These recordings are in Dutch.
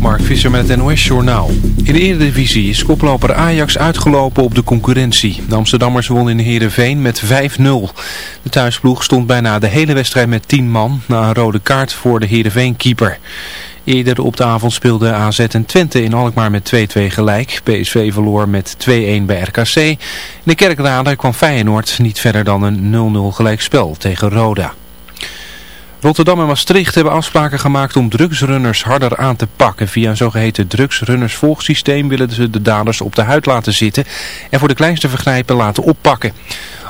Mark Visser met het NOS Journaal. In de Eredivisie is koploper Ajax uitgelopen op de concurrentie. De Amsterdammers wonnen in Heerenveen met 5-0. De thuisploeg stond bijna de hele wedstrijd met 10 man na een rode kaart voor de Heerenveen-keeper. Eerder op de avond speelden AZ en Twente in Alkmaar met 2-2 gelijk. PSV verloor met 2-1 bij RKC. In de Kerkrade kwam Feyenoord niet verder dan een 0-0 gelijkspel tegen Roda. Rotterdam en Maastricht hebben afspraken gemaakt om drugsrunners harder aan te pakken. Via een zogeheten drugsrunnersvolgsysteem willen ze de daders op de huid laten zitten en voor de kleinste vergrijpen laten oppakken.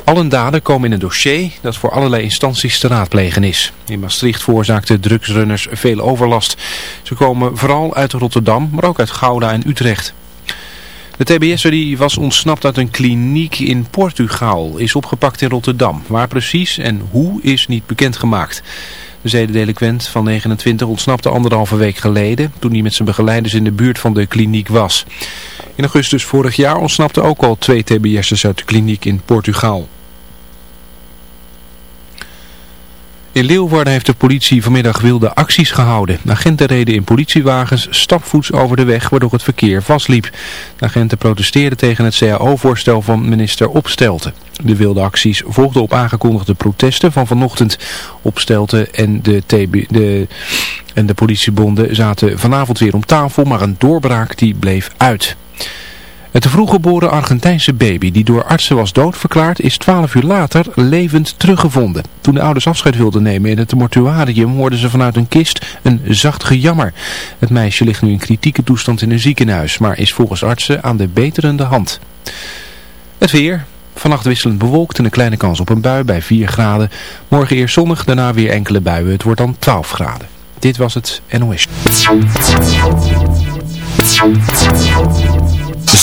Alle daden komen in een dossier dat voor allerlei instanties te raadplegen is. In Maastricht veroorzaakten drugsrunners veel overlast. Ze komen vooral uit Rotterdam, maar ook uit Gouda en Utrecht. De TBS'er die was ontsnapt uit een kliniek in Portugal is opgepakt in Rotterdam. Waar precies en hoe is niet bekendgemaakt. De zedendelinquent van 29 ontsnapte anderhalve week geleden toen hij met zijn begeleiders in de buurt van de kliniek was. In augustus vorig jaar ontsnapten ook al twee TBS'ers uit de kliniek in Portugal. In Leeuwarden heeft de politie vanmiddag wilde acties gehouden. De agenten reden in politiewagens stapvoets over de weg waardoor het verkeer vastliep. De agenten protesteerden tegen het CAO-voorstel van minister Opstelten. De wilde acties volgden op aangekondigde protesten van vanochtend. Opstelten en de, de, en de politiebonden zaten vanavond weer om tafel, maar een doorbraak die bleef uit. Het te vroeg geboren Argentijnse baby die door artsen was doodverklaard is 12 uur later levend teruggevonden. Toen de ouders afscheid wilden nemen in het mortuarium hoorden ze vanuit een kist een zacht gejammer. Het meisje ligt nu in kritieke toestand in een ziekenhuis, maar is volgens artsen aan de beterende hand. Het weer. Vannacht wisselend bewolkt en een kleine kans op een bui bij 4 graden. Morgen eerst zonnig, daarna weer enkele buien. Het wordt dan 12 graden. Dit was het NOS.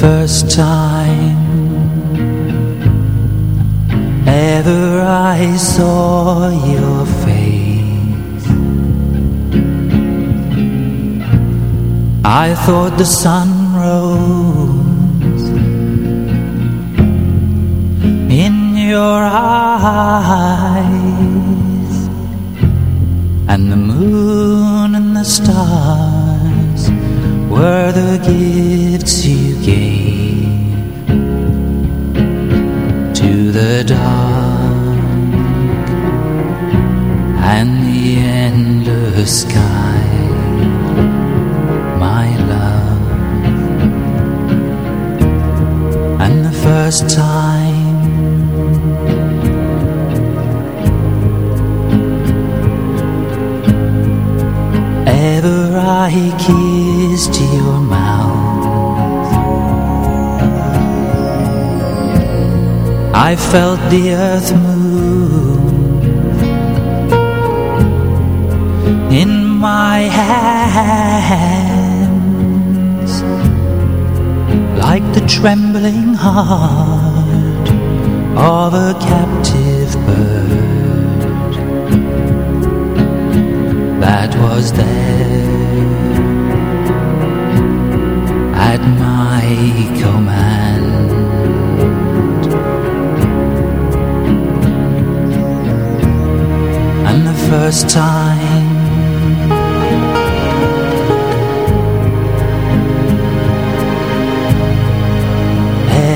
First time ever I saw your face. I thought the sun rose in your eyes And the moon and the stars were the gifts you gave to the dark and the endless sky, my love. And the first time I kissed your mouth. I felt the earth move in my hands like the trembling heart of a captive bird that was there at my command. And the first time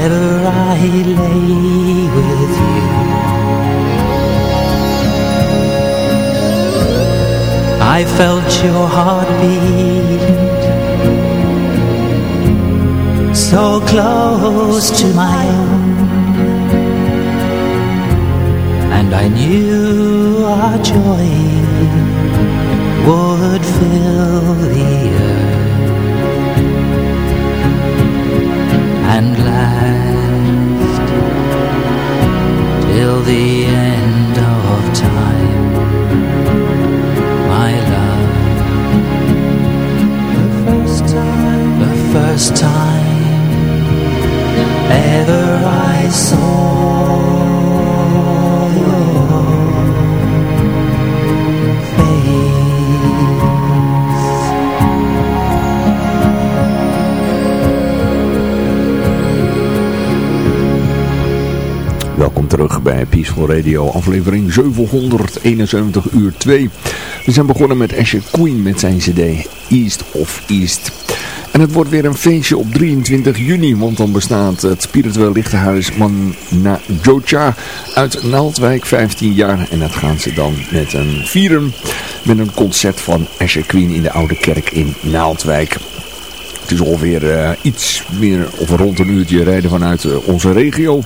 ever I lay with you. I felt your heartbeat so close to my own. And I knew our joy would fill the earth and last till the end of time, my love. The first time. First time terug bij Peaceful Radio, aflevering 771 uur 2. We zijn begonnen met Asher Queen met zijn cd East of East en het wordt weer een feestje op 23 juni, want dan bestaat het spiritueel lichtenhuis Manna Jocha uit Naaldwijk 15 jaar. En dat gaan ze dan met een vieren met een concert van Asher Queen in de Oude Kerk in Naaldwijk. Het is ongeveer uh, iets meer of rond een uurtje rijden vanuit uh, onze regio.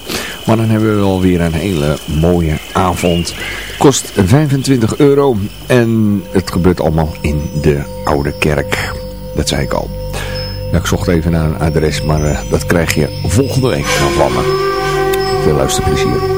Maar dan hebben we alweer een hele mooie avond. Kost 25 euro en het gebeurt allemaal in de Oude Kerk. Dat zei ik al. Ja, ik zocht even naar een adres, maar uh, dat krijg je volgende week van me. Veel luisterplezier.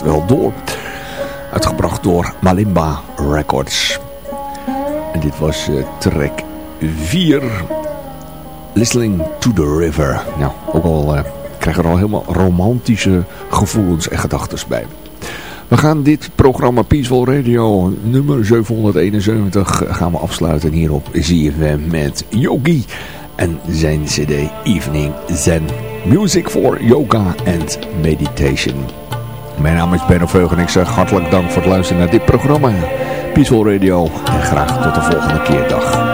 Wel door. Uitgebracht door Malimba Records. En dit was uh, track 4. Listening to the River. Nou, ook al uh, krijg er al helemaal romantische gevoelens en gedachten bij. We gaan dit programma Peaceful Radio nummer 771 gaan we afsluiten hier op ZFM met Yogi en zijn cd Evening Zen. Music for Yoga and Meditation. Mijn naam is Benno Veug en ik zeg hartelijk dank voor het luisteren naar dit programma. Peaceful Radio en graag tot de volgende keer. Dag.